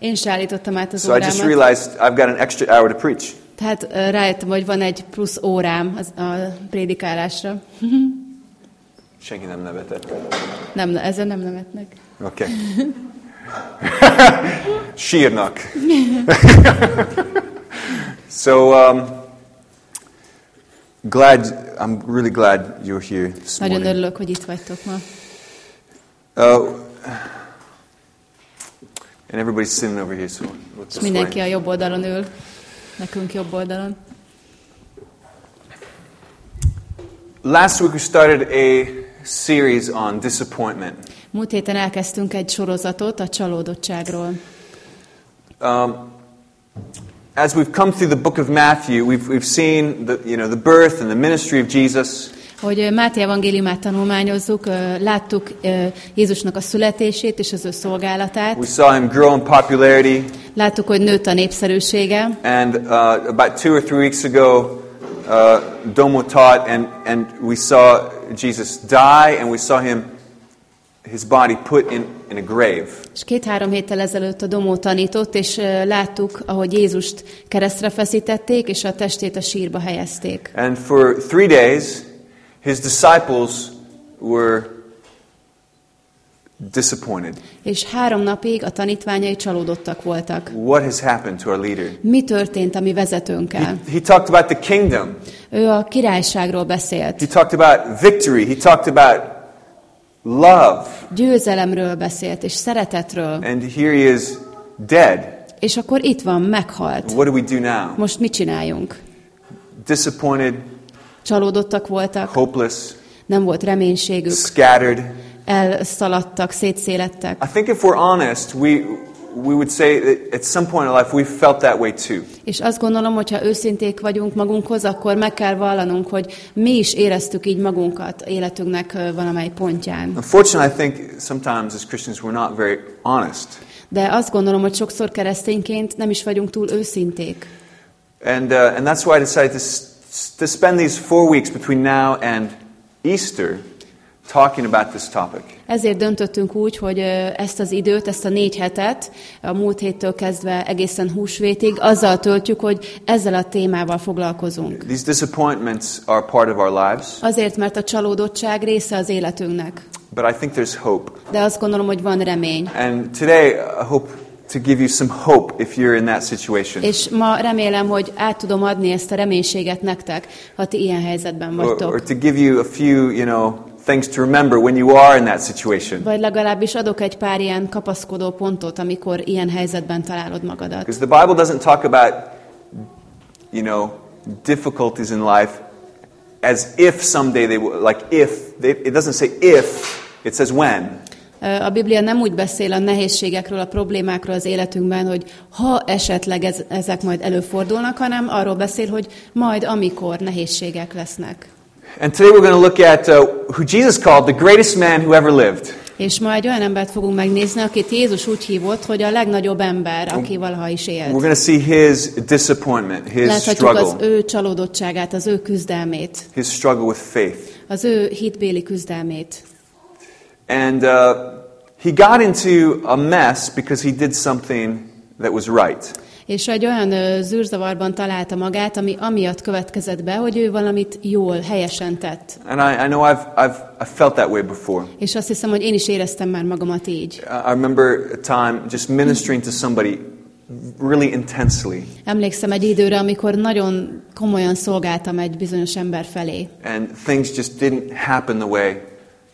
Én se állítottam át az So I just órámat. realized I've got an extra hour to preach. Tehát rájöttem, hogy van egy plusz órám az, a prédikálásra. Senki nem nevetett. Nem, ezen nem nevetnek. Okay. Sírnak. so, um, glad, I'm really glad you're here this Nagyon morning. örülök, hogy itt vagytok ma. Uh, and everybody's sitting over here, so this mindenki a jobb oldalon ül. Nekünk jobb oldalon. Last week we started a series on disappointment. Múlt héten elkezdtünk egy sorozatot a csalódottságról. Um, as we've come through the book of Matthew, we've, we've seen the, you know, the birth and the ministry of Jesus. Hogy Máté evangéliumát tanulmányozzuk, láttuk Jézusnak a születését és az ő We szolgálatát. saw him grow in popularity. Láttuk, hogy nőtt a népszerűsége. And uh, about two or three weeks ago, uh, Domo taught, and, and we saw Jesus die, and we saw him, his body put in, in a grave. És két-három héttel ezelőtt a Domó tanított, és láttuk, ahogy Jézust keresztre feszítették, és a testét a sírba helyezték. And for three days, his disciples were disappointed. És három napig a tanítványai csalódottak voltak. What has happened to our leader? Mi történt a mi vezetőnkkel? He talked about the kingdom. Ő a királyságról beszélt, He talked about victory. He talked about love. győzelemről beszélt, és szeretetről. And here he is dead. És akkor itt van, meghalt. What do we do now? Most mit csináljunk? Disappointed, Csalódottak voltak, hopeless, nem volt reménységük, scattered. elszaladtak, szétszélettek. I think if we're honest, we, we would say that at some point in life we felt that way too. És azt gondolom, hogy ha őszinték vagyunk magunkhoz, akkor meg kell vallanunk, hogy mi is éreztük így magunkat életünknek valamely pontján. Unfortunately, I think sometimes as Christians we're not very honest. De azt gondolom, hogy sokszor keresztényként nem is vagyunk túl őszinték. And, uh, and that's why I decided to, to spend these four weeks between now and Easter talking about this topic. Ezért döntöttünk úgy, hogy ezt az időt, ezt a négy hetet, a múlt héttől kezdve egészen húsvétig, azzal töltjük, hogy ezzel a témával foglalkozunk. These disappointments are part of our lives, Azért, mert a csalódottság része az életünknek. but I think there's hope. De azt gondolom, hogy van remény. And today I hope to give you some hope if you're in that situation. És ma remélem, hogy át tudom adni ezt a reménységet nektek, ha ti ilyen helyzetben Or, or vagytok. to give you a few, you know, things to remember when you are in that situation. Vagy legalábbis adok egy pár ilyen kapaszkodó pontot, amikor ilyen helyzetben találod magadat. Because the Bible doesn't talk about, you know, difficulties in life as if someday they will, like if. They, it doesn't say if, it says when. A Biblia nem úgy beszél a nehézségekről, a problémákról az életünkben, hogy ha esetleg ez, ezek majd előfordulnak, hanem arról beszél, hogy majd amikor nehézségek lesznek. And today we're going to look at uh, who Jesus called the greatest man who ever lived. És ma egy olyan embert fogunk megnézni, akit Jézus úgy hívott, hogy a legnagyobb ember, aki valaha is We're élt. going to see his disappointment, his Láthatjuk az struggle, ő csalódottságát, az ő küzdelmét, his struggle with faith. az ő hitbéli küzdelmét. And uh, he got into a mess because he did something that was right. És egy olyan ö, zűrzavarban találta magát, ami amiatt következett be, hogy ő valamit jól, helyesen tett. And I, I know I've, I've, I've felt that way before. És azt hiszem, hogy én is éreztem már magamat így. I I remember a time just ministering to somebody really intensely, Emlékszem egy időre, amikor nagyon komolyan szolgáltam egy bizonyos ember felé. and things just didn't happen the way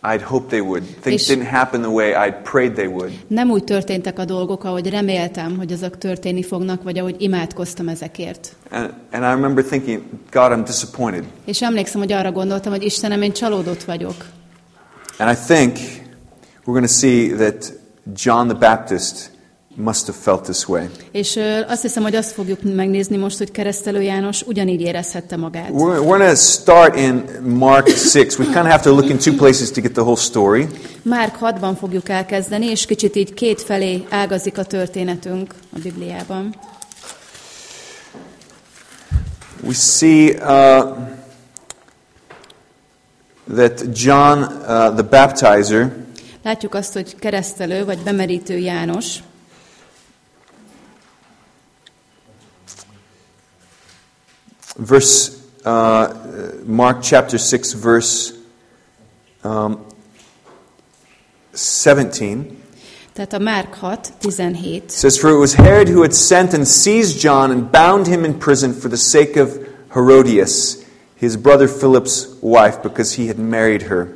I'd hoped they would. Things didn't happen the way I'd prayed they would. Nem úgy történtek a dolgok, ahogy reméltem, hogy azok történni fognak, vagy ahogy imádkoztam ezekért. And, and I remember thinking, God, I'm disappointed. És emlékszem, hogy arra gondoltam, hogy Istenem, én csalódott vagyok. And I think we're going to see that John the Baptist must have felt this way. És azt hiszem, hogy azt fogjuk megnézni most, hogy keresztelő János ugyanígy érezhette magát. We're, we're going to start in Mark 6. We kind of have to look in two places to get the whole story. Márk 6-ban fogjuk elkezdeni, és kicsit így két felé ágazik a történetünk a Bibliában. We see uh, that John uh, the Baptizer Látjuk azt, hogy keresztelő vagy bemerítő János verse, uh, Mark chapter 6, verse um, 17. Tehát a Márk 6, 17. says, For it was Herod who had sent and seized John and bound him in prison for the sake of Herodias, his brother Philip's wife, because he had married her.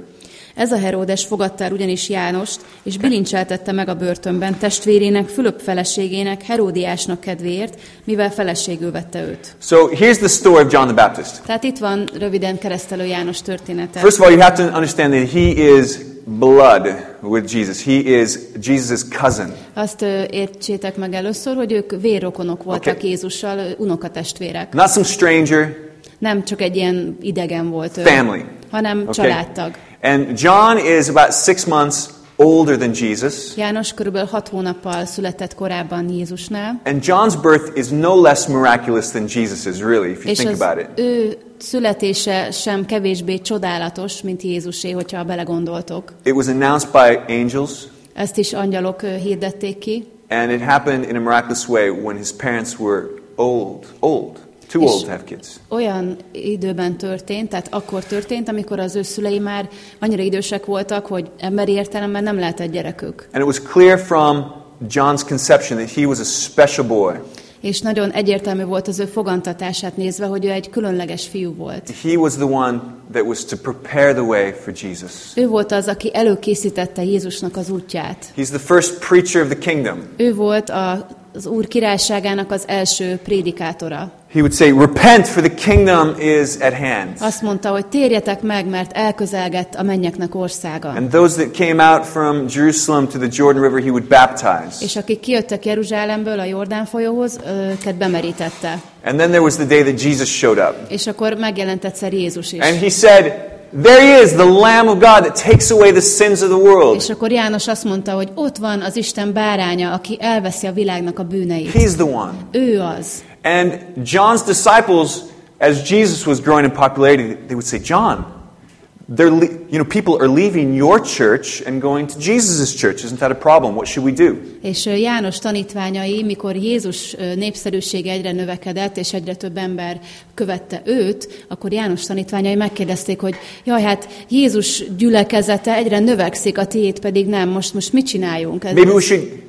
Ez a Heródes fogadta el ugyanis Jánost, és bilincseltette meg a börtönben testvérének, Fülöp feleségének, Heródiásnak kedvéért, mivel feleségül vette őt. So here's the story of John the Baptist. Tehát itt van röviden keresztelő János története. First of all, you have to understand that he is blood with Jesus. He is Jesus' cousin. Azt értsétek meg először, hogy ők vérrokonok voltak Okay. Jézussal, unokatestvérek. Not some stranger, Nem csak egy ilyen idegen volt ő, family. Hanem Okay. családtag. And John is about six months older than Jesus. János körülbelül hat hónappal született korábban Jézusnál, And John's birth is no less miraculous than Jesus's, really, if you és think about it. ő születése sem kevésbé csodálatos, mint Jézusé, hogyha belegondoltok. It was announced by angels, Ezt is angyalok hirdették ki, and it happened in a miraculous way when his parents were old, old, too old to have kids. olyan időben történt, tehát akkor történt, amikor az ő szülei már annyira idősek voltak, hogy emberi értelemben nem lehetett gyerekük. And it was clear from John's conception that he was a special boy. És nagyon egyértelmű volt az ő fogantatását nézve, hogy ő egy különleges fiú volt. He was the one that was to prepare the way for Jesus. Ő volt az, aki előkészítette Jézusnak az útját. He's the first preacher of the kingdom. Ő volt a, az Úr királyságának az első prédikátora. He would say, Repent, for the kingdom is at hand. Azt mondta, hogy térjetek meg, mert elközelgett a mennyeknek országa. And those that came out from Jerusalem to the Jordan River, he would baptize. És akik kijöttek Jeruzsálemből a Jordán folyóhoz, őket bemerítette. And then there was the day that Jesus showed up. És akkor megjelent egyszer Jézus is. And he said, There he is, the Lamb of God that takes away the sins of the world. És akkor János azt mondta, hogy ott van az Isten báránya, aki elveszi a világnak a bűneit. He's the one. Ő az. And John's disciples, as Jesus was growing in popularity, they would say, John, they're le- you know, people are leaving your church and going to Jesus' church. Isn't that a problem? What should we do? És János tanítványai, mikor Jézus népszerűsége egyre növekedett, és egyre több ember követte őt, akkor János tanítványai megkérdezték, hogy jaj, hát Jézus gyülekezete egyre növekszik, a tiéd pedig nem. Most, most mit csináljunk? Ez, Maybe we should,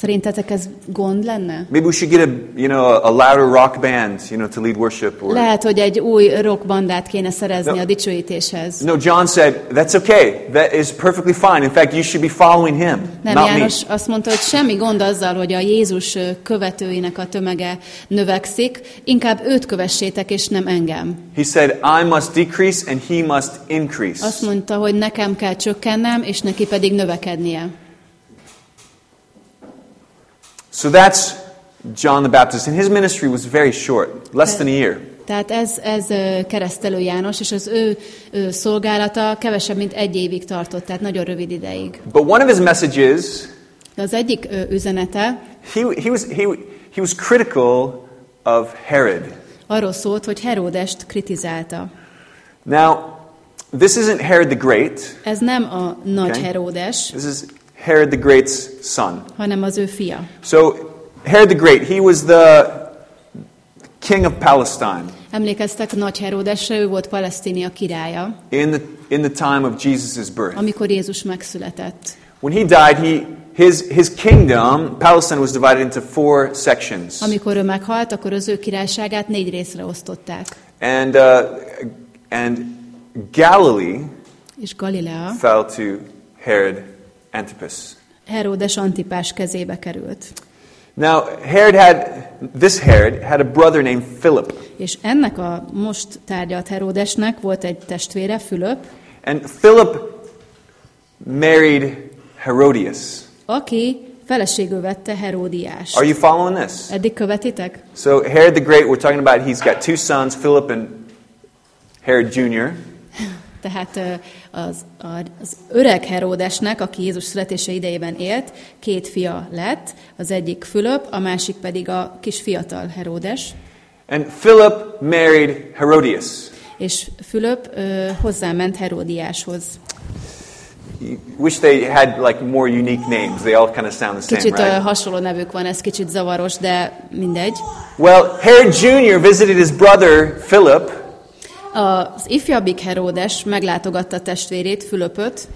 Szerintetek ez gond lenne? maybe we should get a, you know, a, louder rock band, you know, to lead worship. Or, Lehet, hogy egy új rockbandát kéne szerezni No. a dicsőítéshez. no, John said, that's okay. That is perfectly fine. In fact, you should be following him, Nem, not János me. azt mondta, hogy semmi gond azzal, hogy a Jézus követőinek a tömege növekszik, inkább őt kövessétek, és nem engem. He said, I must decrease and he must increase. Azt mondta, hogy nekem kell csökkennem, és neki pedig növekednie. So that's John the Baptist, and his ministry was very short, less than a year. Tehát ez, ez keresztelő János, és az ő, ő szolgálata kevesebb, mint egy évig tartott, tehát nagyon rövid ideig. But one of his messages, De az egyik üzenete he, he, was, he, he was critical of Herod. arról szólt, hogy Heródest kritizálta. Now, this isn't Herod the Great, Ez nem a nagy Okay. Heródes, this is Herod the Great's son. hanem az ő fia. So, Herod the Great, he was the king of Palestine Emlékeztek Nagy Heródesre, ő volt Palesztínia királya, in the, in the time of Jesus' birth. amikor Jézus megszületett. When he died, he, his, his kingdom, Palestine, was divided into four sections. Amikor ő meghalt, akkor az ő királyságát négy részre osztották. And, uh, and Galilee És Galilea fell to Herod Antipas. Heródes Antipás kezébe került. Now, Herod had, this Herod had a brother named Philip. És ennek a most tárgyalt Heródesnek volt egy testvére, Fülöp, And Philip married Herodias. aki feleségül vette Heródiás. Are you following this? Eddig követitek? So, Herod the Great, we're talking about, he's got two sons, Philip and Herod Jr. Tehát az, az öreg Heródesnek, aki Jézus születése idejében élt, két fia lett, az egyik Fülöp, a másik pedig a kis fiatal Heródes, And Philip married Herodias. és Fülöp ö, hozzáment Heródiáshoz. wish they had like more unique names. They all kind of sound the same, Kicsit right? hasonló nevük van, ez kicsit zavaros, de mindegy. Well, Herod Jr. visited his brother Philip, Az ifjabbik Heródes meglátogatta testvérét, Fülöpöt,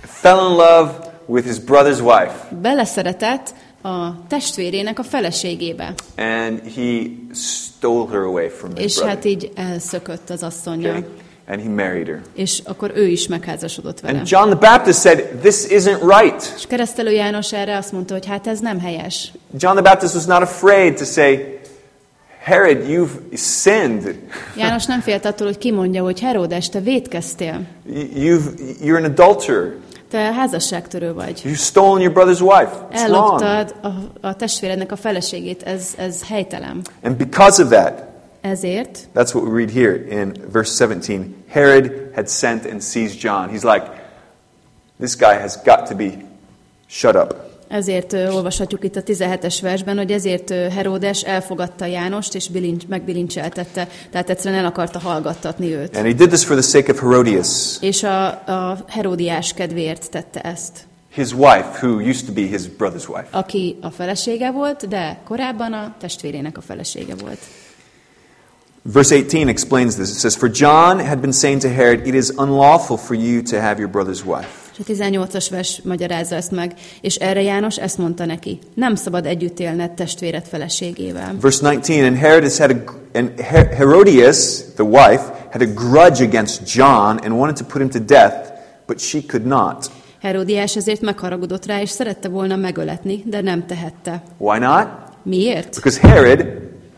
fell in love with his brother's wife, beleszeretett a testvérének a feleségébe, and he stole her away from his és brother. hát így elszökött az asszonya, Okay? And he married her. és akkor ő is megházasodott vele. And John the Baptist said, This isn't right. És keresztelő János erre azt mondta, hogy hát ez nem helyes. John the Baptist was not afraid to say, Herod, you've sinned. János nem félt attól, hogy kimondja, hogy Heródes, te védkeztél, You've, you're an adulterer. te házasságtörő vagy. You've stolen your brother's wife. It's wrong. Elloptad a, a testvérednek a feleségét, ez, ez helytelen. And because of that, Ezért that's what we read here in verse 17. Herod had sent and seized John. He's like, this guy has got to be shut up. Ezért olvashatjuk itt a 17-es versben, hogy ezért Heródes elfogadta Jánost, és bilincs, megbilincseltette, tehát egyszerűen el akarta hallgattatni őt. And he did this for the sake of Herodias, És a, a Heródiás kedvéért tette ezt, his wife, who used to be his brother's wife. aki a felesége volt, de korábban a testvérének a felesége volt. Verse 18 explains this. It says, For John had been saying to Herod, It is unlawful for you to have your brother's wife. És a 18-as vers magyarázza ezt meg, és erre János ezt mondta neki, nem szabad együtt élned testvéred feleségével. Verse 19, And Herod had a, and Her- Herodias, the wife, had a grudge against John and wanted to put him to death, but she could not. Heródiás ezért megharagudott rá, és szerette volna megöletni, de nem tehette. Why not? Miért? Because Herod,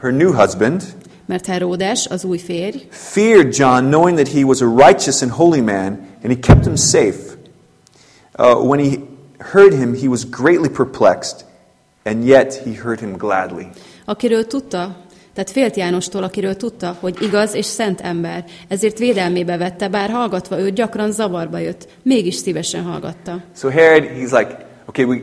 her new husband, Mert Heródes, az új férj, feared John, knowing that he was a righteous and holy man, and he kept him safe. Uh, when he heard him, he was greatly perplexed, and yet he heard him gladly. akiről tudta, tehát félt Jánostól, akiről tudta, hogy igaz és szent ember, ezért védelmébe vette, bár hallgatva őt gyakran zavarba jött, mégis szívesen hallgatta. So Herod, he's like, okay, we,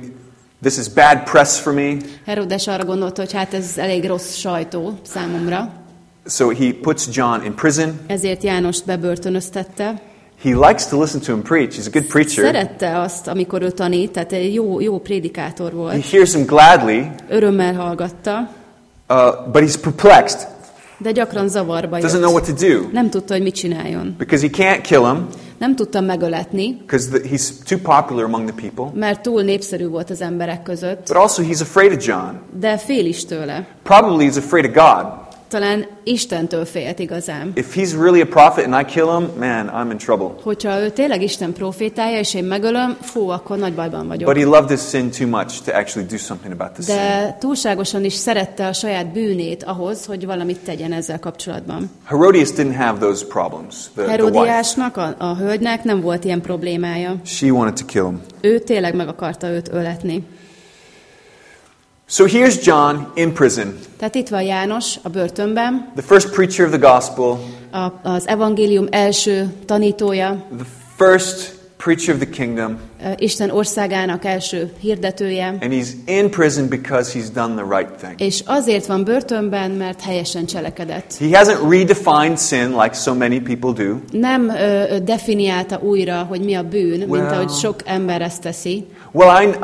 this is bad press for me. Herodes arra gondolta, hogy hát ez elég rossz sajtó számomra, So he puts John in prison. ezért Jánost bebörtönöztette. He likes to listen to him preach. He's a good preacher. Szerette azt, amikor ő tanít, tehát egy jó, jó prédikátor He volt, hears him gladly, örömmel hallgatta, uh, but he's perplexed. de gyakran zavarba Doesn't know what jött. to do Nem tudta, hogy mit csináljon. because he can't kill him Nem tudta megöletni, because he's too popular among the people. mert túl népszerű volt az emberek között, But also, he's afraid of John. de fél is tőle. Probably he's afraid of God. Talán Istentől félt igazán. If he's really a prophet and I kill him, man, I'm in trouble. Hogyha ő tényleg Isten profétája, és én megölöm, fú, akkor nagy bajban But vagyok. he loved his sin too much to actually do something about the sin. De túlságosan is szerette a saját bűnét ahhoz, hogy valamit tegyen ezzel kapcsolatban. Herodias didn't have those problems. The. Herodiásnak, a, a hölgynek nem volt ilyen problémája. She wanted to kill him. Ő tényleg meg akarta őt öletni. So here's John in prison, Tehát itt van János a börtönben, the first preacher of the gospel, a, az evangélium első tanítója, the first preacher of the kingdom, Isten országának első hirdetője, and he's in prison because he's done the right thing. és azért van börtönben, mert helyesen cselekedett. He hasn't redefined sin like so many people do. Nem ö, definiálta újra, hogy mi a bűn, mint Well- ahogy sok ember ezt teszi. Well, I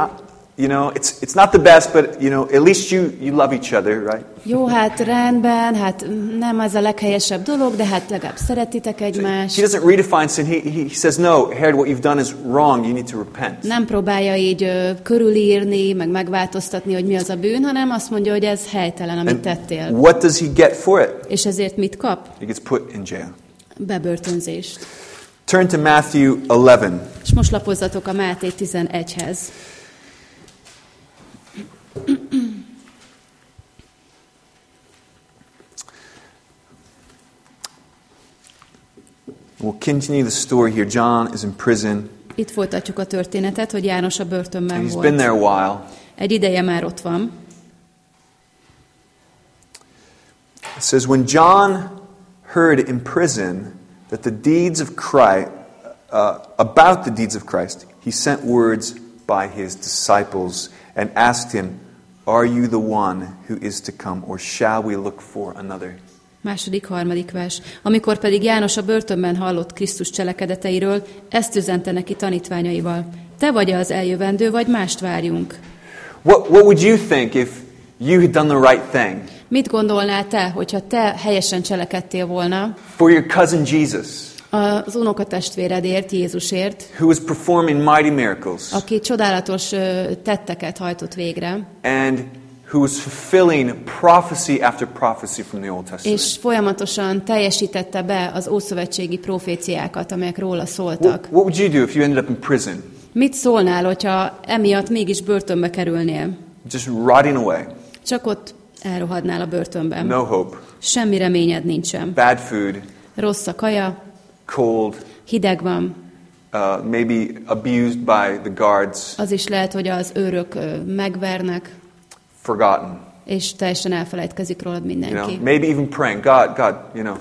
you know, it's, it's not the best, but, you know, at least you, you love each other, right? Jó, hát rendben, hát nem ez a leghelyesebb dolog, de hát legalább szeretitek He egymást. doesn't redefine sin. He, he says, no, Herod, what you've done is wrong. You need to repent. Nem próbálja így ö, körülírni, meg megváltoztatni, hogy mi az a bűn, hanem azt mondja, hogy ez helytelen, amit And tettél. what does he get for it? És ezért mit kap? He gets put in jail. Bebörtönzést. Turn to Matthew 11. És most lapozzatok a Máté 11-hez. We'll continue the story here. John is in prison, Itt folytatjuk a történetet, hogy János a and börtönben he's been there a while. Egy ideje már ott van. It says, When John heard in prison that the deeds of Christ, uh, about the deeds of Christ, he sent words by his disciples and asked him, Are you the one who is to come, or shall we look for another? Második, harmadik vers. Amikor pedig János a börtönben hallott Krisztus cselekedeteiről, ezt üzente neki tanítványaival. Te vagy az eljövendő, vagy mást várjunk? What, what would you think if you had done the right thing Mit gondolnál te, hogyha te helyesen cselekedtél volna for your cousin Jesus, az unokatestvéredért, Jézusért, who was performing mighty miracles aki csodálatos tetteket hajtott végre, and who was fulfilling prophecy after prophecy from the Old Testament? és folyamatosan teljesítette be az ószövetségi proféciákat, amelyek róla szóltak. What, what would you do if you ended up in prison, Mit szólnál, hogyha emiatt mégis börtönbe kerülnél? just rotting away, Csak ott elrohadnál a börtönben. no hope, Semmi reményed nincsen. bad food, Rossz a kaja, cold, hideg van, uh, maybe abused by the guards, az is lehet, hogy az őrök megvernek, forgotten. és teljesen elfelejtkezik rólad You know, mindenki. maybe even praying, God, God, you know,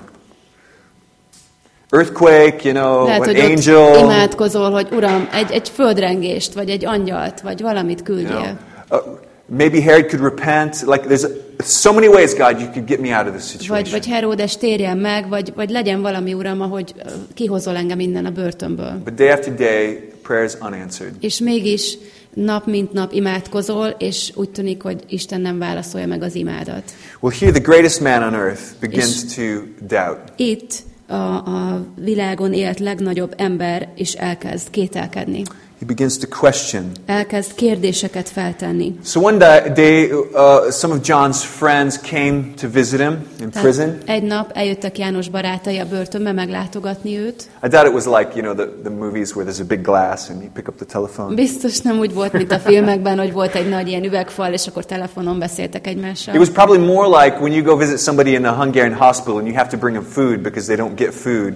earthquake, you know, Lehet, an hogy angel, imádkozol, hogy Uram, egy, egy földrengést, vagy egy angyalt, vagy valamit you küldjél. know. Uh, maybe Herod could repent. Like there's so many ways, God, you could get me out of this Vagy, situation. vagy Heródes térjen meg, vagy, vagy legyen valami, Uram, ahogy kihozol engem innen a börtönből. But day after day, prayers unanswered. És mégis nap mint nap imádkozol, és úgy tűnik, hogy Isten nem válaszolja meg az imádat. Well, here the greatest man on earth begins Is- to doubt. Itt a, a világon élt legnagyobb ember is elkezd kételkedni. He begins to question. Elkezd kérdéseket feltenni. So one day, uh, some of John's friends came to visit him in Tehát prison. egy nap eljöttek János barátai a börtönbe meglátogatni őt. I doubt it was like, you know, the, the movies where there's a big glass and you pick up the telephone. Biztos nem úgy volt, mint a filmekben, hogy volt egy nagy ilyen üvegfal, és akkor telefonon beszéltek It egymással. was probably more like when you go visit somebody in a Hungarian hospital and you have to bring them food because they don't get food,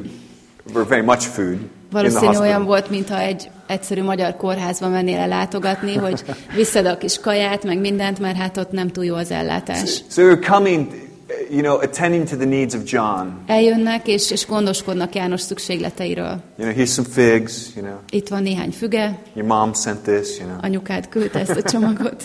or very much food, Valószínű olyan hospital. volt, mintha egy egyszerű magyar kórházba mennél el látogatni, hogy visszad a kis kaját, meg mindent, mert hát ott nem túl jó az ellátás. So were coming, you know, attending to the needs of John. Eljönnek és, és gondoskodnak János szükségleteiről. You know, here's some figs, you know, Itt van néhány füge, your mom sent this, you know. anyukád küldte ezt a csomagot.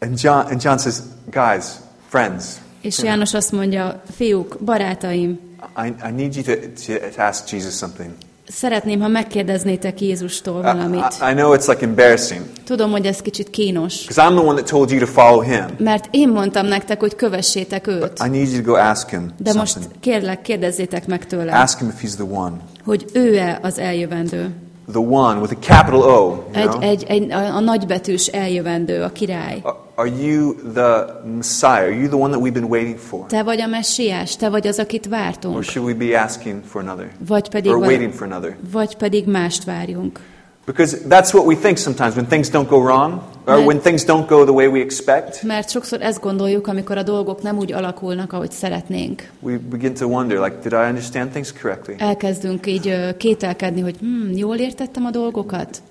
And John, and John says, guys, friends, És János azt mondja, fiúk, barátaim, I, I need you to, to, ask Jesus something. szeretném, ha megkérdeznétek Jézustól valamit. I, I know it's like embarrassing Tudom, hogy ez kicsit kínos, because I'm the one that told you to follow him. mert én mondtam nektek, hogy kövessétek őt. I need you to go ask him De most something. kérlek, kérdezzétek meg tőle, Ask him if he's the one. hogy ő-e az eljövendő. The one with a capital O. You Egy, know? egy, egy, a, a nagybetűs eljövendő, a király. Are- Are you the Messiah? Are you the one that we've been waiting for? Te vagy a messiás, te vagy az, akit Or vártunk. should we be asking for another? Vagy pedig, Or waiting for another? vagy pedig mást várjunk. Because that's what we think sometimes when things don't go wrong, or Right. when things don't go the way we expect. Mert sokszor ezt gondoljuk, amikor a dolgok nem úgy alakulnak, ahogy szeretnénk. We begin to wonder, like, did I understand things correctly? Elkezdünk így kételkedni, hogy hm, jól értettem a dolgokat?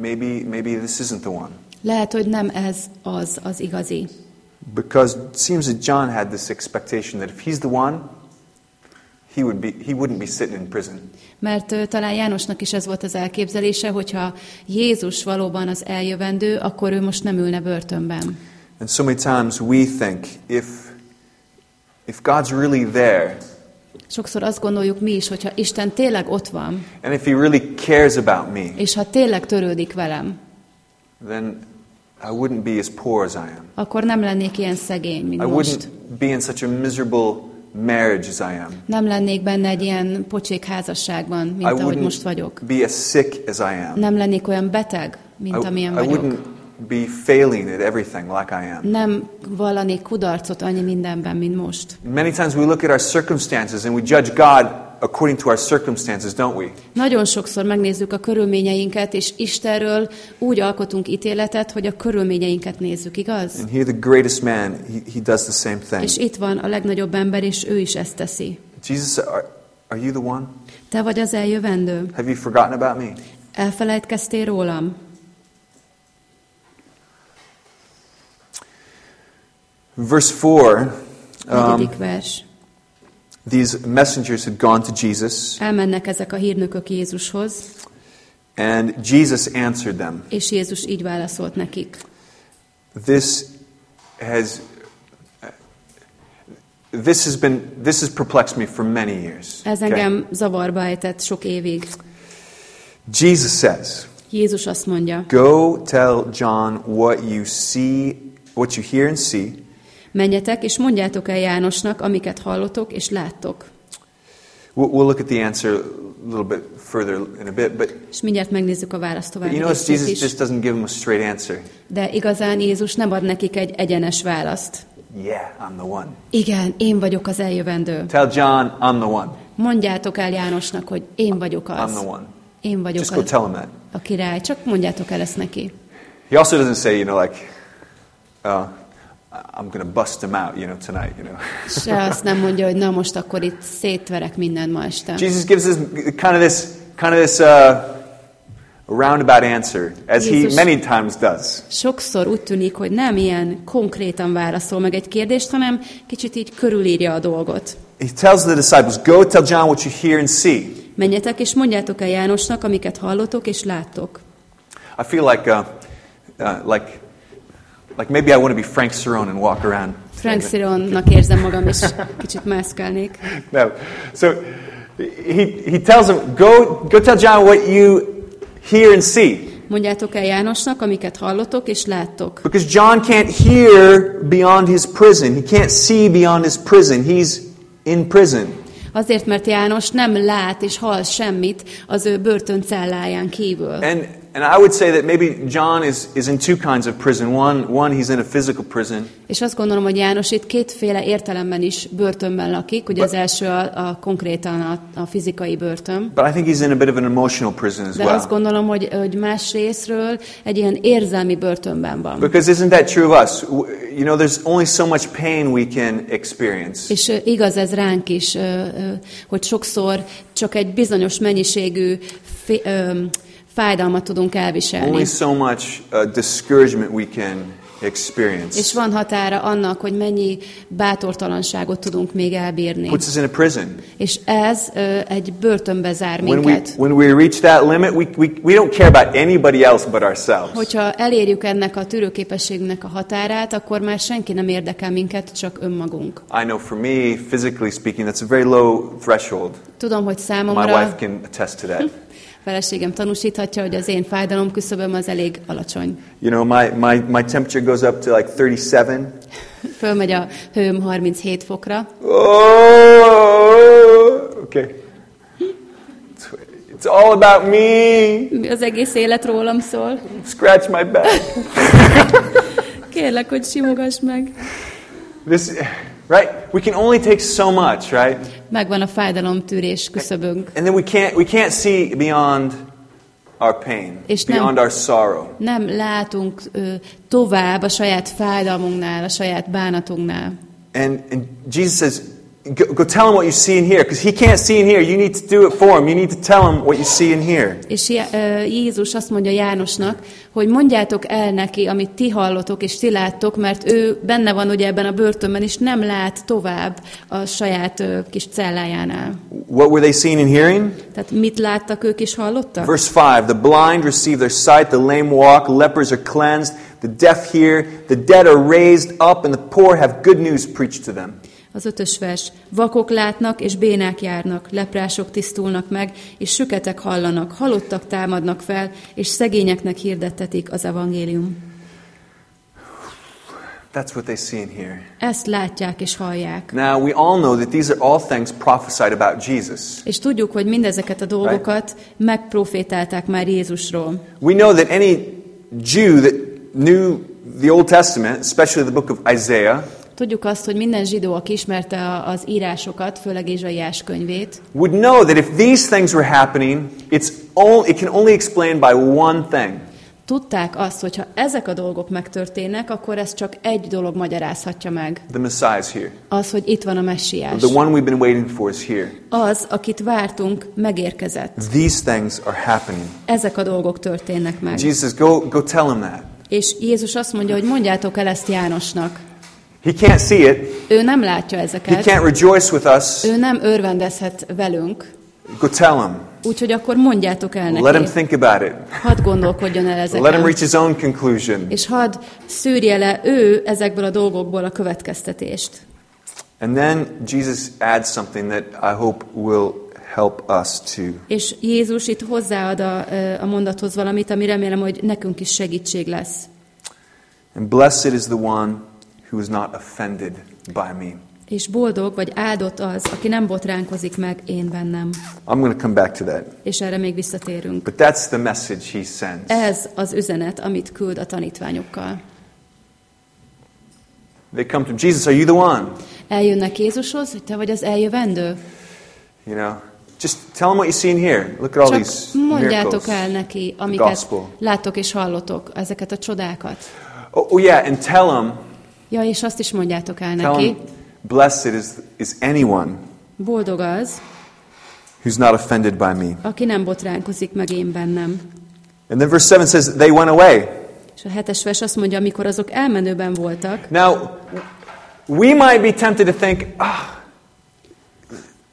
Maybe, maybe this isn't the one. Lehet, hogy nem ez az az igazi. Because it seems that John had this expectation that if he's the one, he would be he wouldn't be sitting in prison. Mert talán Jánosnak is ez volt az elképzelése, hogyha Jézus valóban az eljövendő, akkor ő most nem ülne börtönben. And so many times we think if if God's really there, Sokszor azt gondoljuk mi is, hogyha Isten tényleg ott van, and if he really cares about me, és ha tényleg törődik velem, then I wouldn't be as poor as I am. akkor nem lennék ilyen szegény, mint I most. wouldn't be in such a miserable marriage as I am. Nem lennék benne egy ilyen pocsék házasságban, mint I ahogy most vagyok. be as sick as I am. Nem lennék olyan beteg, mint I, amilyen I vagyok. wouldn't be failing at everything like I am. Nem vallanék kudarcot annyi mindenben, mint most. Many times we look at our circumstances and we judge God according to our circumstances, don't we? Nagyon sokszor megnézzük a körülményeinket, és Istenről úgy alkotunk ítéletet, hogy a körülményeinket nézzük, igaz? And here, the greatest man, he, he does the same thing. És itt van a legnagyobb ember, és ő is ezt teszi. Jesus, are, are you the one? Te vagy az eljövendő? Have you forgotten about me? Elfelejtkeztél rólam? Verse 4 um, vers. These messengers had gone to Jesus, Elmennek ezek a hírnökök Jézushoz, and Jesus answered them. és Jézus így válaszolt nekik. This has this has been this has perplexed me for many years. Ez okay? zavarba ejtett sok évig. Jesus says, Jézus azt mondja, "Go tell John what you see, what you hear and see." Menjetek és mondjátok el Jánosnak, amiket hallotok és láttok. We'll, we'll look at the answer a little bit further in a bit, but És mindjárt megnézzük a választ tovább. you notice Jesus is. just doesn't give them a straight answer. De igazán Jézus nem ad nekik egy egyenes választ. Yeah, I'm the one. Igen, én vagyok az eljövendő. Tell John I'm the one. Mondjátok el Jánosnak, hogy én vagyok I'm az. the one. Én vagyok Just go az, tell him that. a király. Csak mondjátok el ezt neki. He also doesn't say, you know, like, uh, I'm to bust him out, you know, tonight, you know. Se azt nem mondja, hogy na most akkor itt szétverek mindent ma este. Jesus gives us kind of this, kind of this uh, roundabout answer, as he Jézus- many times does. Sokszor úgy tűnik, hogy nem ilyen konkrétan válaszol meg egy kérdést, hanem kicsit így körülírja a dolgot. He tells the disciples, "Go tell John what you hear and see." Menjetek és mondjátok el Jánosnak, amiket hallotok és láttok. I feel like, uh, uh, like, like maybe I want to be Frank Cerrone and walk around. Frank Sironnak érzem magam, és kicsit mászkálnék. No. So he, he tells them, go, go tell John what you hear and see. Mondjátok el Jánosnak, amiket hallotok és láttok. Because John can't hear beyond his prison. He can't see beyond his prison. He's in prison. Azért, mert János nem lát és hall semmit az ő börtöncelláján kívül. And, and I would say that maybe John is, is in two kinds of prison. One, one, he's in a physical prison. És azt gondolom, hogy János itt kétféle értelemben is börtönben lakik. Ugye az But- első a, a konkrétan a, a fizikai börtön. But I think he's in a bit of an emotional prison as De azt well. gondolom, hogy, hogy más részről egy ilyen érzelmi börtönben van. Because isn't that true of us? You know, there's only so much pain we can experience. És igaz ez ránk is, hogy sokszor csak egy bizonyos mennyiségű fi- fájdalmat tudunk elviselni. Only so much uh, discouragement we can experience. És van határa annak, hogy mennyi bátortalanságot tudunk még elbírni. Puts us in a prison. És ez ö, egy börtönbe zár When we, minket. when we reach that limit, we, we, we don't care about anybody else but ourselves. Hogyha elérjük ennek a tűrőképességnek a határát, akkor már senki nem érdekel minket, csak önmagunk. I know for me, physically speaking, that's a very low threshold. Tudom, hogy My számomra wife can attest to that. feleségem tanúsíthatja, hogy az én fájdalom küszöböm az elég alacsony. You know, my, my, my temperature goes up to like 37. Fölmegy a hőm 37 fokra, Oh, okay. It's, it's all about me. az egész élet rólam szól. Scratch my back. Kérlek, hogy simogass meg. This, right? We can only take so much, right? Megvan a fájdalomtűrés küszöbünk. And then we can't, we can't see beyond our pain, És nem- beyond our sorrow. Nem látunk ö, tovább a saját fájdalmunknál, a saját bánatunknál. And, and Jesus says, go, go tell him what you see and hear, because he can't see and hear. You need to do it for him. You need to tell him what you see and hear. És Jézus azt mondja Jánosnak, hogy mondjátok el neki, amit ti hallotok és ti láttok, mert ő benne van ugye ebben a börtönben, és nem lát tovább a saját kis cellájánál. What were they seeing and hearing? Tehát mit láttak ők és hallottak? Verse 5 The blind receive their sight, the lame walk, lepers are cleansed, the deaf hear, the dead are raised up, and the poor have good news preached to them. Az ötös vers. Vakok látnak, és bénák járnak, leprások tisztulnak meg, és süketek hallanak, halottak támadnak fel, és szegényeknek hirdettetik az evangélium. That's what they see and hear. Ezt látják és hallják. Now, we all know that these are all things prophesied about Jesus. És tudjuk, hogy mindezeket a dolgokat megprofétálták már Jézusról. We know that any Jew that knew the Old Testament, especially the book of Isaiah, Tudjuk azt, hogy minden zsidó, aki ismerte az írásokat, főleg Ézsaiás könyvét, would know that if these things were happening, it's only, it can only explain by one thing. tudták azt, hogy ha ezek a dolgok megtörténnek, akkor ez csak egy dolog magyarázhatja meg. The Messiah is here. Az, hogy itt van a messiás. The one we've been waiting for is here. Az, akit vártunk, megérkezett. These things are happening. Ezek a dolgok történnek meg. Jesus go, go tell him that. És Jézus azt mondja, hogy mondjátok el ezt Jánosnak. He can't see it. Ő nem látja He ezeket, can't rejoice with us. ő nem örvendezhet velünk, Go tell him. úgyhogy akkor mondjátok el Let him neki. think about it. Hadd gondolkodjon el Let him ezeken. reach his own conclusion. És hadd szűrje le ő ezekből a dolgokból a következtetést. And then Jesus adds something that I hope will help us too. És Jézus itt hozzáad a, a mondathoz valamit, ami remélem, hogy nekünk is segítség lesz. And blessed is the one who is not offended by me. És boldog vagy áldott az, aki nem botránkozik meg én bennem. I'm going to come back to that. És erre még visszatérünk. But that's the message he sends. Ez az üzenet, amit küld a tanítványokkal. They come to Jesus, are you the one? Eljönnek Jézushoz, hogy te vagy az eljövendő? You know, just tell him what you see and hear. Look at all Csak these mondjátok el neki, amiket láttok és hallotok, ezeket a csodákat. Oh, oh, yeah, and tell him, Ja, és azt is mondjátok el tell neki, him, blessed is, is anyone boldog az, who's not offended by me. aki nem botránkozik meg én bennem. And then verse 7 says, they went away. És a hetes vers azt mondja, amikor azok elmenőben voltak, Now, we might be tempted to think, ah,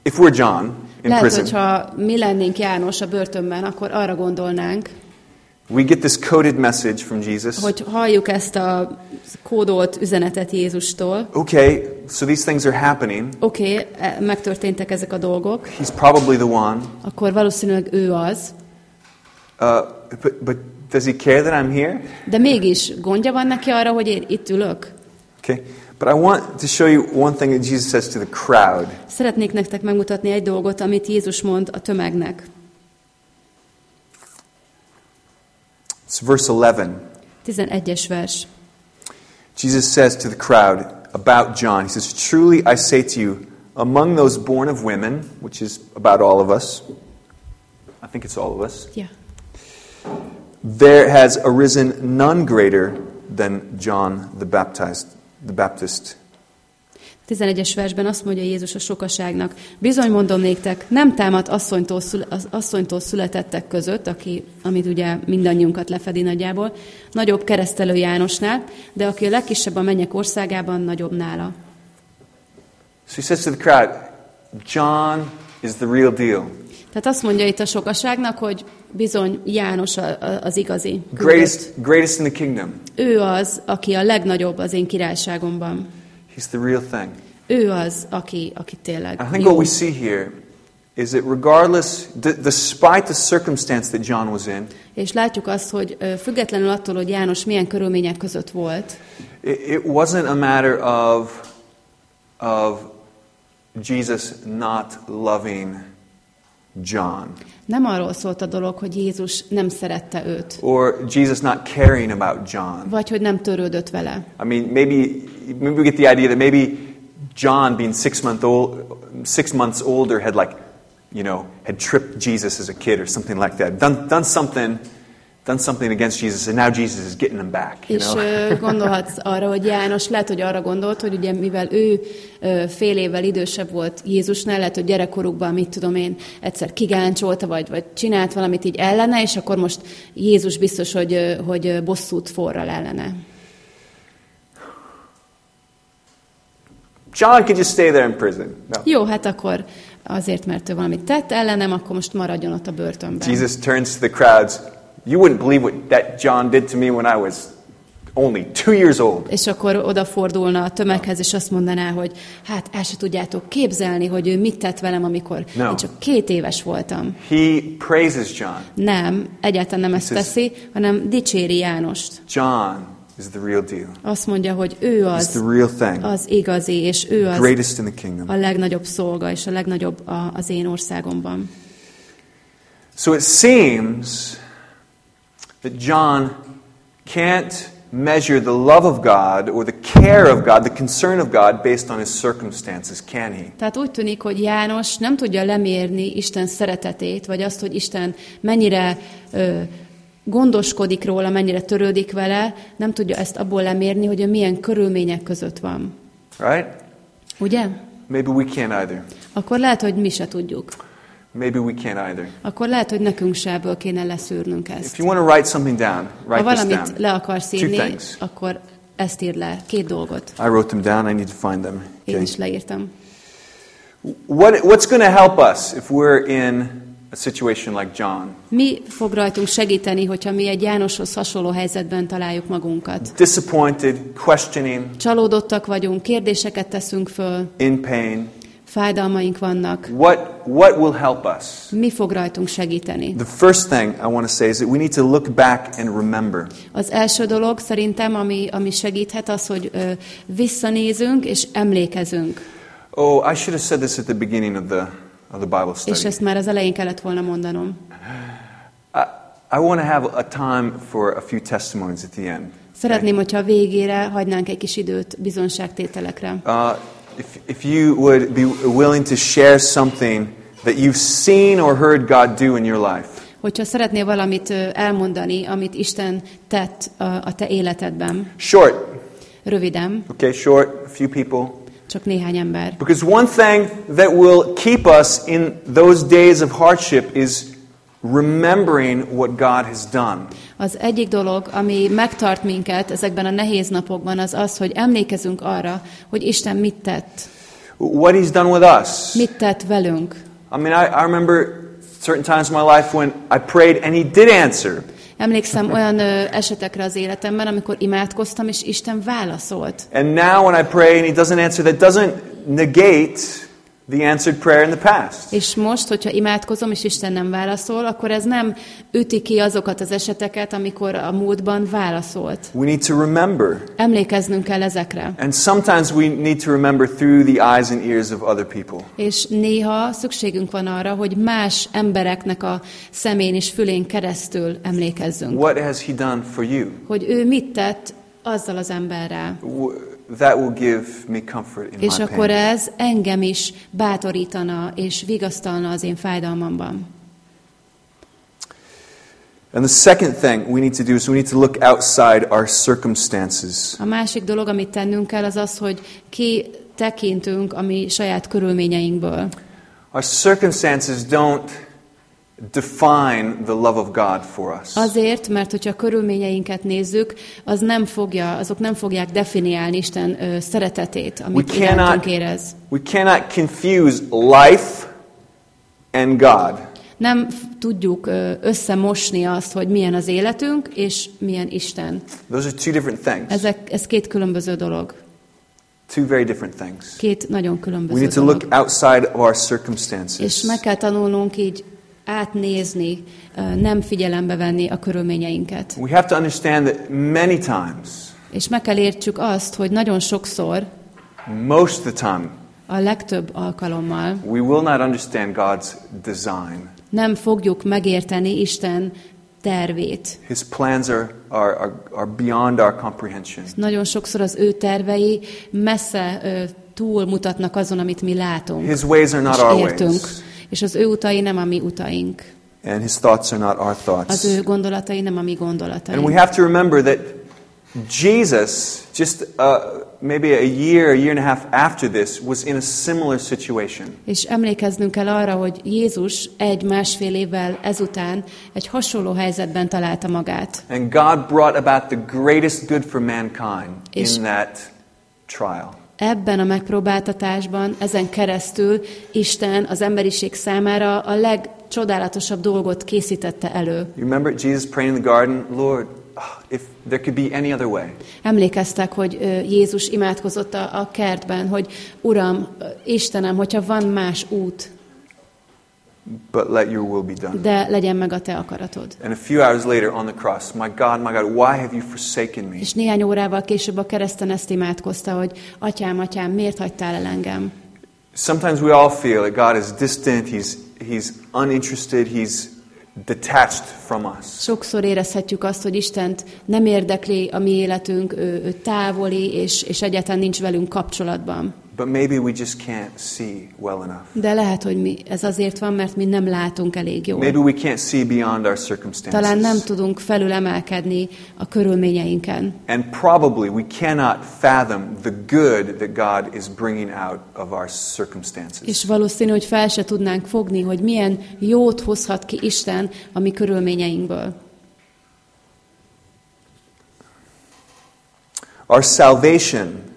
if we're John in lehet, prison, hogyha mi lennénk János a börtönben, akkor arra gondolnánk, we get this coded message from Jesus. hogy halljuk ezt a kódolt üzenetet Jézustól. Okay, so these things are happening. Okay, megtörténtek ezek a dolgok, He's probably the one. akkor valószínűleg ő az, Uh, but, but does he care that I'm here? de mégis gondja van neki arra, hogy én itt ülök? Okay. But I want to show you one thing that Jesus says to the crowd. Szeretnék nektek megmutatni egy dolgot, amit Jézus mond a tömegnek. It's verse 11. 11-es vers. Jesus says to the crowd about John, He says, Truly I say to you, among those born of women, which is about all of us, I think it's all of us, Ja. there has arisen none greater than John the Baptized, the Baptist. 11-es versben azt mondja Jézus a sokaságnak, bizony mondom néktek, nem támad asszonytól, szüle, asszonytól születettek között, aki, amit ugye mindannyiunkat lefedi nagyjából, nagyobb keresztelő Jánosnál, de aki a legkisebb a mennyek országában, nagyobb nála. So he says to the crowd, John is the real deal. Tehát azt mondja itt a sokaságnak, hogy bizony János a, a, az igazi. Greatest, greatest in the kingdom. Ő az, aki a legnagyobb az én királyságomban. He's the real thing. Ő az, aki, aki tényleg I think jó. what we see here is that regardless, despite the circumstance that John was in, És látjuk azt, hogy függetlenül attól, hogy János milyen körülmények között volt, it wasn't a matter of, of Jesus not loving John nem arról szólt a dolog, hogy Jézus nem szerette őt, or Jesus not caring about John. vagy hogy nem törődött vele. I mean, maybe, maybe we get the idea that maybe John, being six, month old, six months older, had like, you know, had tripped Jesus as a kid or something like that. Done, done something, done something against Jesus, and now Jesus is getting him back. You És know? ö, gondolhatsz arra, hogy János lehet, hogy arra gondolt, hogy ugye mivel ő fél évvel idősebb volt Jézusnál, lehet, hogy gyerekkorukban, mit tudom én, egyszer kigáncsolta, vagy, vagy csinált valamit így ellene, és akkor most Jézus biztos, hogy, hogy bosszút forral ellene. John could just stay there in prison. No. Jó, hát akkor azért, mert ő valamit tett ellenem, akkor most maradjon ott a börtönben. Jesus turns to the crowds. You wouldn't believe what that John did to me when I was only two years old. És akkor odafordulna a tömeghez, és azt mondaná, hogy hát el se tudjátok képzelni, hogy ő mit tett velem, amikor No. én csak két éves voltam. He praises John. Nem, egyáltalán nem ezt This is- teszi, hanem dicséri Jánost. John is the real deal. Azt mondja, hogy ő az, the real thing. az igazi, és ő az Greatest in the kingdom. a legnagyobb szolga, és a legnagyobb a, az én országomban. So it seems that John can't measure the love of God or the care of God, the concern of God based on his circumstances, can he? Tehát úgy tűnik, hogy János nem tudja lemérni Isten szeretetét, vagy azt, hogy Isten mennyire ö, gondoskodik róla, mennyire törődik vele, nem tudja ezt abból lemérni, hogy ő milyen körülmények között van. Right? Ugye? Maybe we can't either. Akkor lehet, hogy mi se tudjuk. Maybe we can't either. Akkor lehet, hogy nekünk se ebből kéne leszűrnünk If ezt. you want to write something down, Ha write this valamit down. le akarsz Two írni, things. akkor ezt írd le. Két dolgot. I wrote them down. I need to find them. Én Okay. is leírtam. What, what's going to help us if we're in a situation like John? Mi fog rajtunk segíteni, hogyha mi egy Jánoshoz hasonló helyzetben találjuk magunkat? Disappointed, questioning, Csalódottak vagyunk, kérdéseket teszünk föl, in pain. Fájdalmaink vannak. What, what will help us? Mi fog rajtunk segíteni? The first thing I want to say is that we need to look back and remember. Az első dolog szerintem, ami, ami segíthet, az, hogy ö, visszanézünk és emlékezünk. Oh, I should have said this at the beginning of the, of the Bible És study. ezt már az elején kellett volna mondanom. I, I want to have a time for a few testimonies at the end. Szeretném, hogyha a végére hagynánk egy kis időt bizonságtételekre. Uh, if, if you would be willing to share something that you've seen or heard God do in your life. Hogyha szeretnél valamit elmondani, amit Isten tett a, a te életedben, Short, röviden, okay, short, a few people. csak néhány ember. Because one thing that will keep us in those days of hardship is remembering what God has done. Az egyik dolog, ami megtart minket ezekben a nehéz napokban, az az, hogy emlékezünk arra, hogy Isten mit tett. What He's done with us. Mit tett velünk. I mean, I, I remember certain times in my life when I prayed and He did answer. Emlékszem olyan ö, esetekre az életemben, amikor imádkoztam, és Isten válaszolt. And now when I pray and He doesn't answer, that doesn't negate the answered prayer in the past. És most, hogyha imádkozom, és Isten nem válaszol, akkor ez nem üti ki azokat az eseteket, amikor a múltban válaszolt. We need to remember. Emlékeznünk kell ezekre. And sometimes we need to remember through the eyes and ears of other people. És néha szükségünk van arra, hogy más embereknek a szemén és fülén keresztül emlékezzünk. What has He done for you? Hogy ő mit tett azzal az emberrel. W- That will give me comfort in És my akkor pain. ez engem is bátorítana és vigasztalna az én fájdalmamban. And the second thing we need to do is we need to look outside our circumstances. A másik dolog, amit tennünk kell, az az, hogy ki tekintünk a mi saját körülményeinkből. Our circumstances don't define the love of God for us. Azért, mert hogyha körülményeinket nézzük, az nem fogja, azok nem fogják definiálni Isten ö, szeretetét, We amit cannot, irántunk érez. we cannot confuse life and God. Nem tudjuk összemosni azt, hogy milyen az életünk, és milyen Isten. Those are two different things. Ezek, ez két különböző dolog. Two very different things. Két nagyon We különböző need to look outside of our És circumstances. meg kell tanulnunk így átnézni, nem figyelembe venni a körülményeinket. We have to understand that many times, És meg kell értsük azt, hogy nagyon sokszor, most of the time, a legtöbb alkalommal we will not understand God's design. nem fogjuk megérteni Isten tervét. His plans are, are, are, are beyond our comprehension. Nagyon sokszor az ő tervei messze túlmutatnak azon, amit mi látunk His ways are not és our értünk. ways, És az ő utai nem a mi utaink. and His thoughts are not our Az thoughts. ő gondolatai nem a mi And we gondolataink. have to remember that Jesus, just uh, maybe a year, a year and a half after this, was in a similar situation. És emlékeznünk kell arra, hogy Jézus egy-másfél évvel ezután egy hasonló helyzetben találta magát. And God brought about the greatest good for mankind in that trial. Ebben a megpróbáltatásban, ezen keresztül Isten az emberiség számára a legcsodálatosabb dolgot készítette elő. You remember Jesus praying in the garden, Lord, if there could be any other way. Emlékeztek, hogy Jézus imádkozott a, a kertben, hogy Uram, Istenem, hogyha van más út, But let your will be done. de legyen meg a te akaratod. And a few hours later on the cross, my God, my God, why have you forsaken me? És néhány órával később a kereszten ezt imádkozta, hogy Atyám, Atyám, miért hagytál el engem? Sometimes we all feel that God is distant, he's, he's uninterested, he's detached from us. Sokszor érezhetjük azt, hogy Istent nem érdekli a mi életünk, ő, ő távoli, és, és egyáltalán nincs velünk kapcsolatban. But maybe we just can't see well enough. De lehet, hogy mi, ez azért van, mert mi nem látunk elég jól. Maybe we can't see beyond our Talán nem circumstances. tudunk felül emelkedni a körülményeinken. And probably we cannot fathom the good that God is bringing out of our circumstances. És valószínű, hogy fel se tudnánk fogni, hogy milyen jót hozhat ki Isten a mi körülményeinkből. Our salvation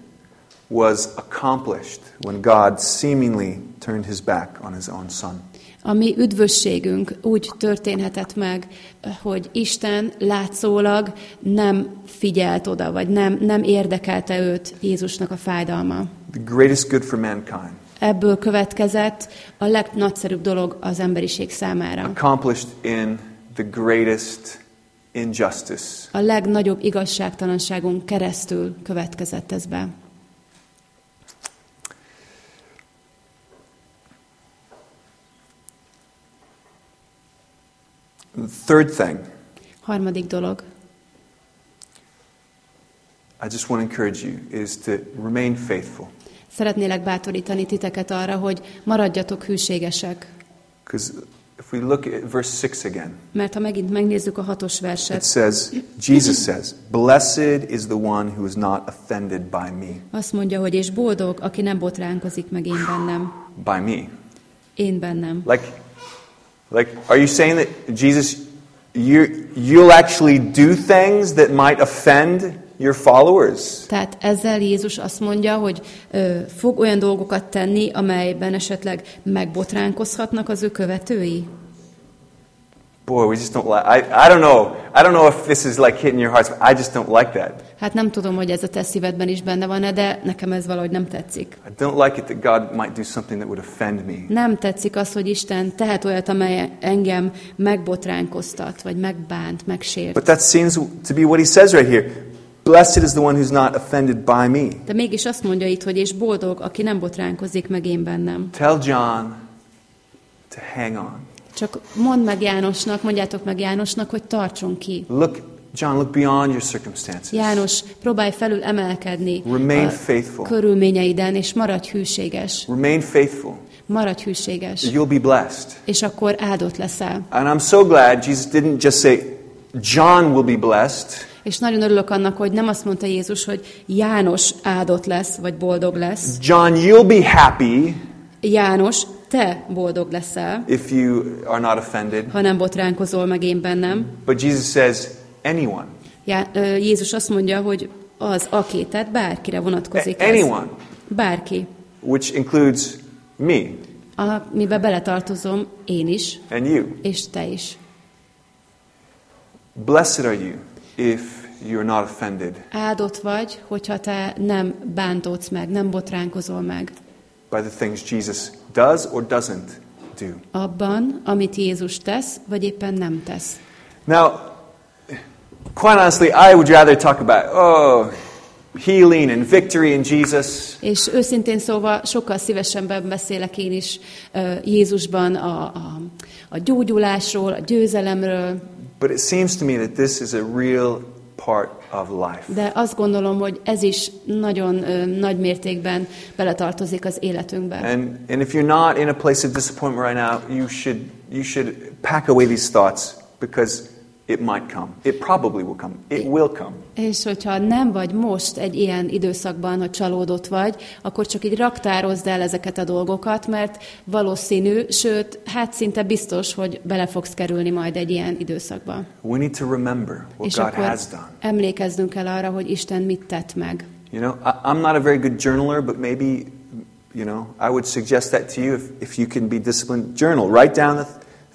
was accomplished when God seemingly turned his back on his own son. A mi üdvösségünk úgy történhetett meg, hogy Isten látszólag nem figyelt oda, vagy nem, nem érdekelte őt Jézusnak a fájdalma. The greatest good for mankind, Ebből következett a legnagyszerűbb dolog az emberiség számára. accomplished in the greatest injustice. A legnagyobb igazságtalanságon keresztül következett ez be. Third thing, Harmadik dolog. I just want to encourage you, is to remain faithful. Szeretnélek bátorítani titeket arra, hogy maradjatok hűségesek. Because if we look at verse 6 again, Mert ha megint megnézzük a hatos it verset, says, Jesus says, Blessed is the one who is not offended by me. azt mondja, hogy és boldog, aki nem botránkozik meg én bennem. By me. Én bennem. Like, like, are you saying that Jesus, you, you'll actually do things that might offend your followers? Tehát ezzel Jézus azt mondja, hogy ö, fog olyan dolgokat tenni, amelyben esetleg megbotránkozhatnak az ő követői. Boy, we just don't like. I, I don't know. I don't know if this is like hitting your hearts. But I just don't like that. Hát nem tudom, hogy ez a te szívedben is benne van-e, de nekem ez valahogy nem tetszik. I don't like it that God might do something that would offend me. Nem tetszik az, hogy Isten tehet olyat, amely engem megbotránkoztat, vagy megbánt, megsért. But that seems to be what he says right here. Blessed is the one who's not offended by me. De mégis azt mondja itt, hogy és boldog, aki nem botránkozik meg én bennem. Tell John to hang on. Csak mondd meg Jánosnak, mondjátok meg Jánosnak, hogy tartson ki. Look, John, look beyond your circumstances. János, próbálj felül emelkedni Remain faithful. körülményeiden, és maradj hűséges. Remain faithful. Maradj hűséges, You'll be blessed. és akkor áldott leszel. And I'm so glad Jesus didn't just say, John will be blessed. És nagyon örülök annak, hogy nem azt mondta Jézus, hogy János áldott lesz, vagy boldog lesz. John, you'll be happy János, te boldog leszel, if you are not offended. ha nem botránkozol meg én bennem. But Jesus says, anyone. Já, Jézus azt mondja, hogy az, aki, tehát bárkire vonatkozik ez. Anyone. Bárki. Which includes me Amiben beletartozom én is, and you. és te is. Blessed are you if you're not offended Áldott vagy, hogyha te nem bántódsz meg, nem botránkozol meg by the things Jesus does or doesn't do. abban, amit Jézus tesz, vagy éppen nem tesz. Now, quite honestly, I would rather talk about, oh, healing and victory in Jesus. És őszintén szóval sokkal szívesebben beszélek én is ö, Jézusban a, a, a gyógyulásról, a győzelemről, But it seems to me that this is a real part of life. de azt gondolom, hogy ez is nagyon ö, nagy mértékben beletartozik az életünkbe. And, and if you're not in a place of disappointment right now, you should, you should pack away these thoughts because it might come. It probably will come. It will come. És hogyha nem vagy most egy ilyen időszakban, hogy csalódott vagy, akkor csak így raktározd el ezeket a dolgokat, mert valószínű, sőt, hát szinte biztos, hogy bele fogsz kerülni majd egy ilyen időszakba. We need to remember what És God akkor has done. emlékeznünk kell arra, hogy Isten mit tett meg. You know, I, I'm not a very good journaler, but maybe, you know, I would suggest that to you if, if you can be disciplined. Journal. Write down the,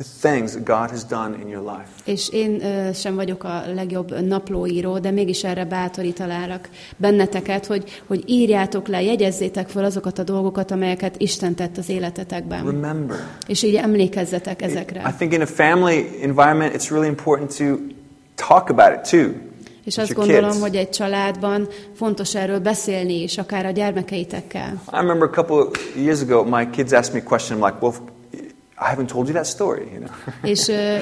the things that God has done in your life. És én sem vagyok a legjobb naplóíró, de mégis erre bátorítalálak benneteket, hogy, hogy írjátok le, jegyezzétek fel azokat a dolgokat, amelyeket Isten tett az életetekben. Remember. És így emlékezzetek I ezekre. think in a family environment, it's really important to talk about it too. És azt gondolom, kids. hogy egy családban fontos erről beszélni is, akár a gyermekeitekkel. I remember a couple years ago, my kids asked me a question. I'm like, well, I haven't told you that story, you know. És ö,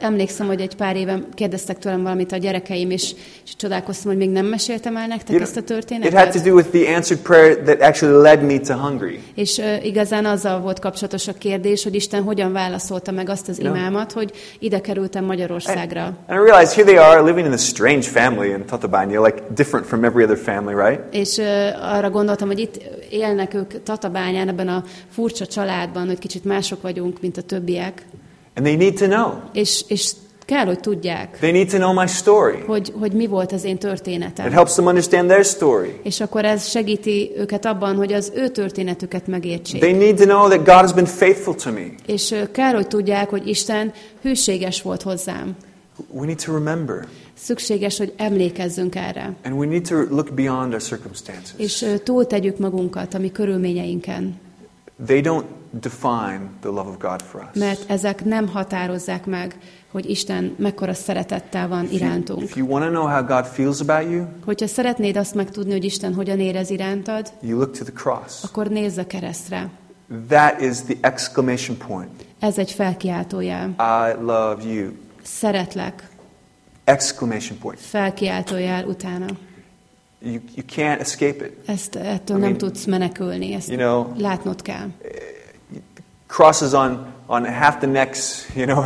emlékszem, hogy egy pár éve kérdeztek tőlem valamit a gyerekeim, és, és csodálkoztam, hogy még nem meséltem el nektek You ezt a know, it had to történetet. do with the answered prayer that actually led me to Hungary. És ö, igazán azzal volt kapcsolatos a kérdés, hogy Isten hogyan válaszolta meg azt az Ja. imámat, hogy ide kerültem Magyarországra. And I realized here they are living in this strange family in Tatabánya, like different from every other family, right? És ö, arra gondoltam, hogy itt élnek ők Tatabányán, ebben a furcsa családban, hogy kicsit mások vagyunk, mint a többiek. And they need to know. És, és kell, hogy tudják, They need to know my story. hogy, hogy mi volt az én It történetem. helps them understand their story. És akkor ez segíti őket abban, hogy az ő történetüket megértsék. They need to know that God has been faithful to me. És kell, hogy tudják, hogy Isten hűséges volt hozzám. We need to remember. Szükséges, hogy emlékezzünk erre. And we need to look beyond our circumstances. És túltegyük magunkat a mi körülményeinken. They don't define the love of God for us. Mert ezek nem határozzák meg, hogy Isten mekkora szeretettel van If you, irántunk. if you want to know how God feels about you, Hogyha szeretnéd azt megtudni, hogy Isten hogyan érez irántad, you look to the cross. akkor nézz a keresztre. That is the exclamation point. Ez egy felkiáltójel. I love you. Szeretlek. Exclamation point. Felkiáltójel utána. You, you can't escape it. Ezt ettől I nem mean, tudsz menekülni, ezt you know, látnod kell. Crosses on, on half the necks, you know,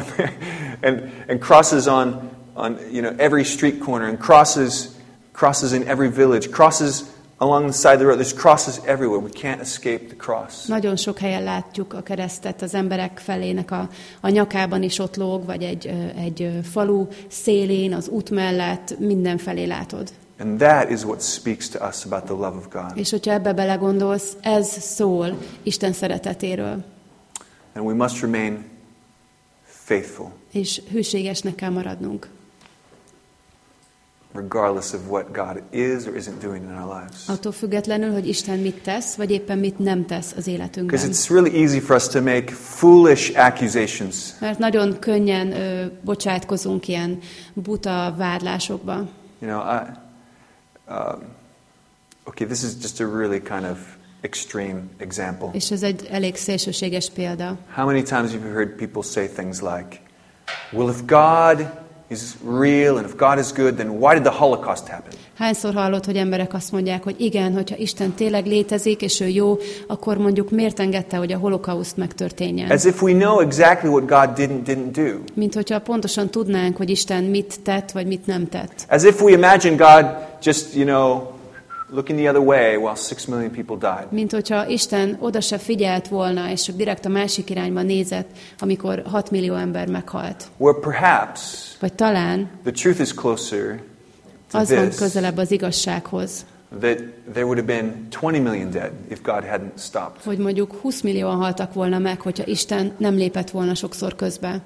and, and crosses on, on you know, every street corner, and crosses, crosses in every village, crosses along the side of the road. There's crosses everywhere. We can't escape the cross. Nagyon sok helyen látjuk a keresztet az emberek felének a, a nyakában is ott lóg, vagy egy, egy falu szélén, az út mellett, mindenfelé látod. And that is what speaks to us about the love of God. És hogyha ebbe belegondolsz, ez szól Isten szeretetéről, And we must remain faithful, és hűségesnek kell maradnunk. regardless of what God is or isn't doing in our lives. Attól függetlenül, hogy Isten mit tesz, vagy éppen mit nem tesz az életünkben. Because it's really easy for us to make foolish accusations. Mert nagyon könnyen ö, bocsátkozunk ilyen buta vádlásokba. You know, I, um, okay, this is just a really kind of extreme example. És ez egy elég szélsőséges példa. How many times have you heard people say things like, well, if God is real and if God is good, then why did the Holocaust happen? Hányszor hallott, hogy emberek azt mondják, hogy igen, hogyha Isten tényleg létezik, és ő jó, akkor mondjuk miért engedte, hogy a holokauszt megtörténjen? As if we know exactly what God didn't, didn't do. Mint hogyha pontosan tudnánk, hogy Isten mit tett, vagy mit nem tett. As if we imagine God just, you know, looking the other way while six million people died. Mint hogyha Isten oda se figyelt volna, és csak direkt a másik irányba nézett, amikor 6 millió ember meghalt. Where perhaps Vagy talán the truth is closer to az van közelebb az igazsághoz, that there would have been 20 million dead if God hadn't stopped. hogy mondjuk 20 millióan haltak volna meg, hogyha Isten nem lépett volna sokszor közbe.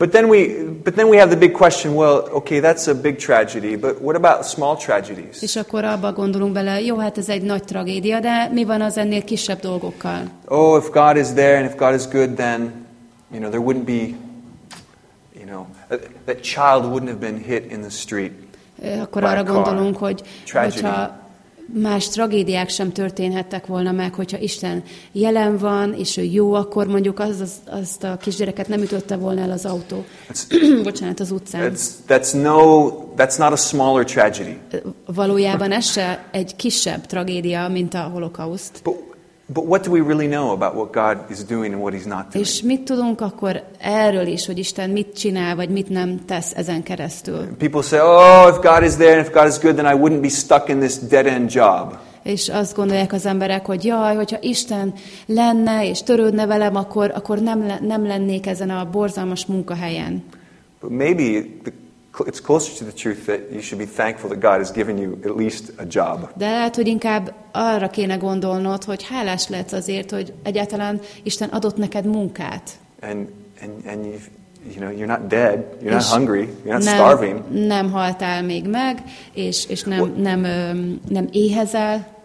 But then we, but then we have the big question. Well, okay, that's a big tragedy, but what about small tragedies? És akkor abba gondolunk bele, jó, hát ez egy nagy tragédia, de mi van az ennél kisebb dolgokkal? Oh, if God is there and if God is good, then you know there wouldn't be, you know, that, child wouldn't have been hit in the street. Akkor arra gondolunk, hogy hogyha más tragédiák sem történhettek volna meg, hogyha Isten jelen van, és ő jó, akkor mondjuk az, az, azt a kisgyereket nem ütötte volna el az autó. Bocsánat, az utcán. That's that's no, that's not a smaller tragedy. Valójában ez se egy kisebb tragédia, mint a holokauszt. But but what do we really know about what God is doing and what He's not doing? És mit tudunk akkor erről is, hogy Isten mit csinál, vagy mit nem tesz ezen keresztül? People say, oh, if God is there and if God is good, then I wouldn't be stuck in this dead end job. És azt gondolják az emberek, hogy jaj, hogyha Isten lenne és törődne velem, akkor, akkor nem, nem lennék ezen a borzalmas munkahelyen. But maybe the, it's closer to the truth that you should be thankful that God has given you at least a job. De lehet, hogy inkább arra kéne gondolnod, hogy hálás lehetsz azért, hogy egyáltalán Isten adott neked munkát. And, and, and you know, you're not dead, you're not hungry, you're not nem, starving. nem haltál még meg, és, és nem, nem, öm, nem éhezel.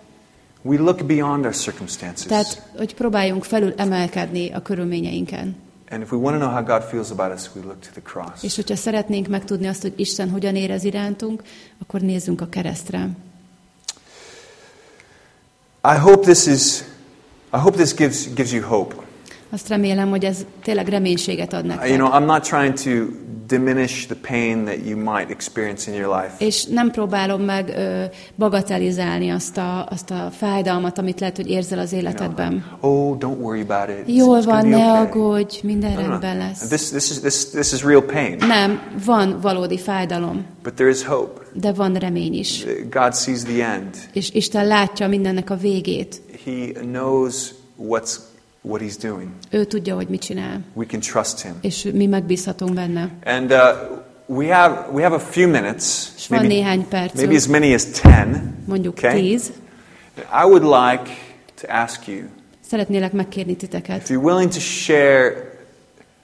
We look beyond our circumstances. Tehát, hogy próbáljunk felül emelkedni a körülményeinken. And if we want to know how God feels about us, we look to the cross. És hogyha szeretnénk megtudni azt, hogy Isten hogyan érez irántunk, akkor nézzünk a keresztre. I hope this is, I hope this gives, gives you hope. Azt remélem, hogy ez tényleg reménységet ad nektek. You know, I'm not trying to diminish the pain that you might experience in your life. És nem próbálom meg ö, bagatelizálni azt a, azt a fájdalmat, amit lehet, hogy érzel az You know, életedben. oh, don't worry about it. Jól it's van, ne okay. aggódj, minden no. rendben lesz. This, this, is, this, this is real pain, Nem, van valódi fájdalom, but there is hope. de van remény is. God sees the end. És Isten látja mindennek a végét. He knows what's what he's doing. Ő tudja, hogy mit csinál, We can trust him. és mi megbízhatunk benne. And uh, we have we have a few minutes, És van néhány percünk. maybe as many as ten. Mondjuk Okay. tíz. I would like to ask you Szeretnélek megkérni titeket, if you're willing to share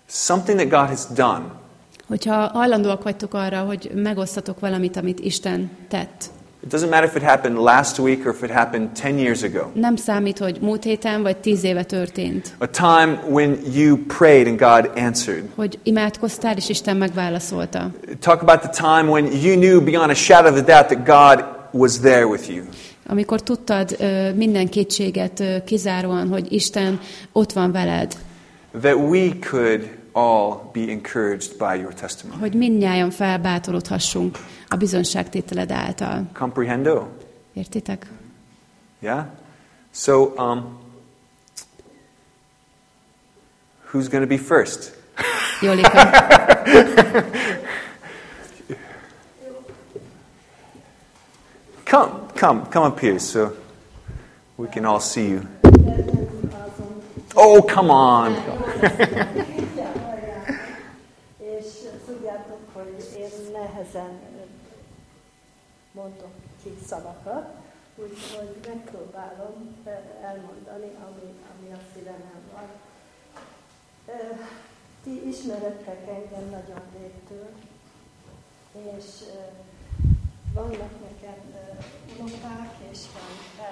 something that God has done. hogyha hajlandóak vagytok arra, hogy megosztatok valamit, amit Isten tett. It doesn't matter if it happened last week or if it happened 10 years ago. Nem számít, hogy múlt héten vagy tíz éve történt. A time when you prayed and God answered. Hogy imádkoztál, és Isten megválaszolta. Talk about the time when you knew beyond a shadow of a doubt that God was there with you. Amikor tudtad minden kétséget kizáróan, hogy Isten ott van veled. That we could all be encouraged by your testimony. Hogy mindnyájan felbátorodhassunk a bizonságtételed által. Comprehendo? Értitek? Yeah? So, um, who's going to be first? Jolika, Come, come, come up here so we can all see you. Oh, come on. És tudjátok, hogy én nehezen mondok ki szavakat, úgyhogy megpróbálom eh, elmondani, ami, ami a szívemen van. Eh, Ti ismerettek engem nagyon régtől, és eh, vannak nekem unokák, és van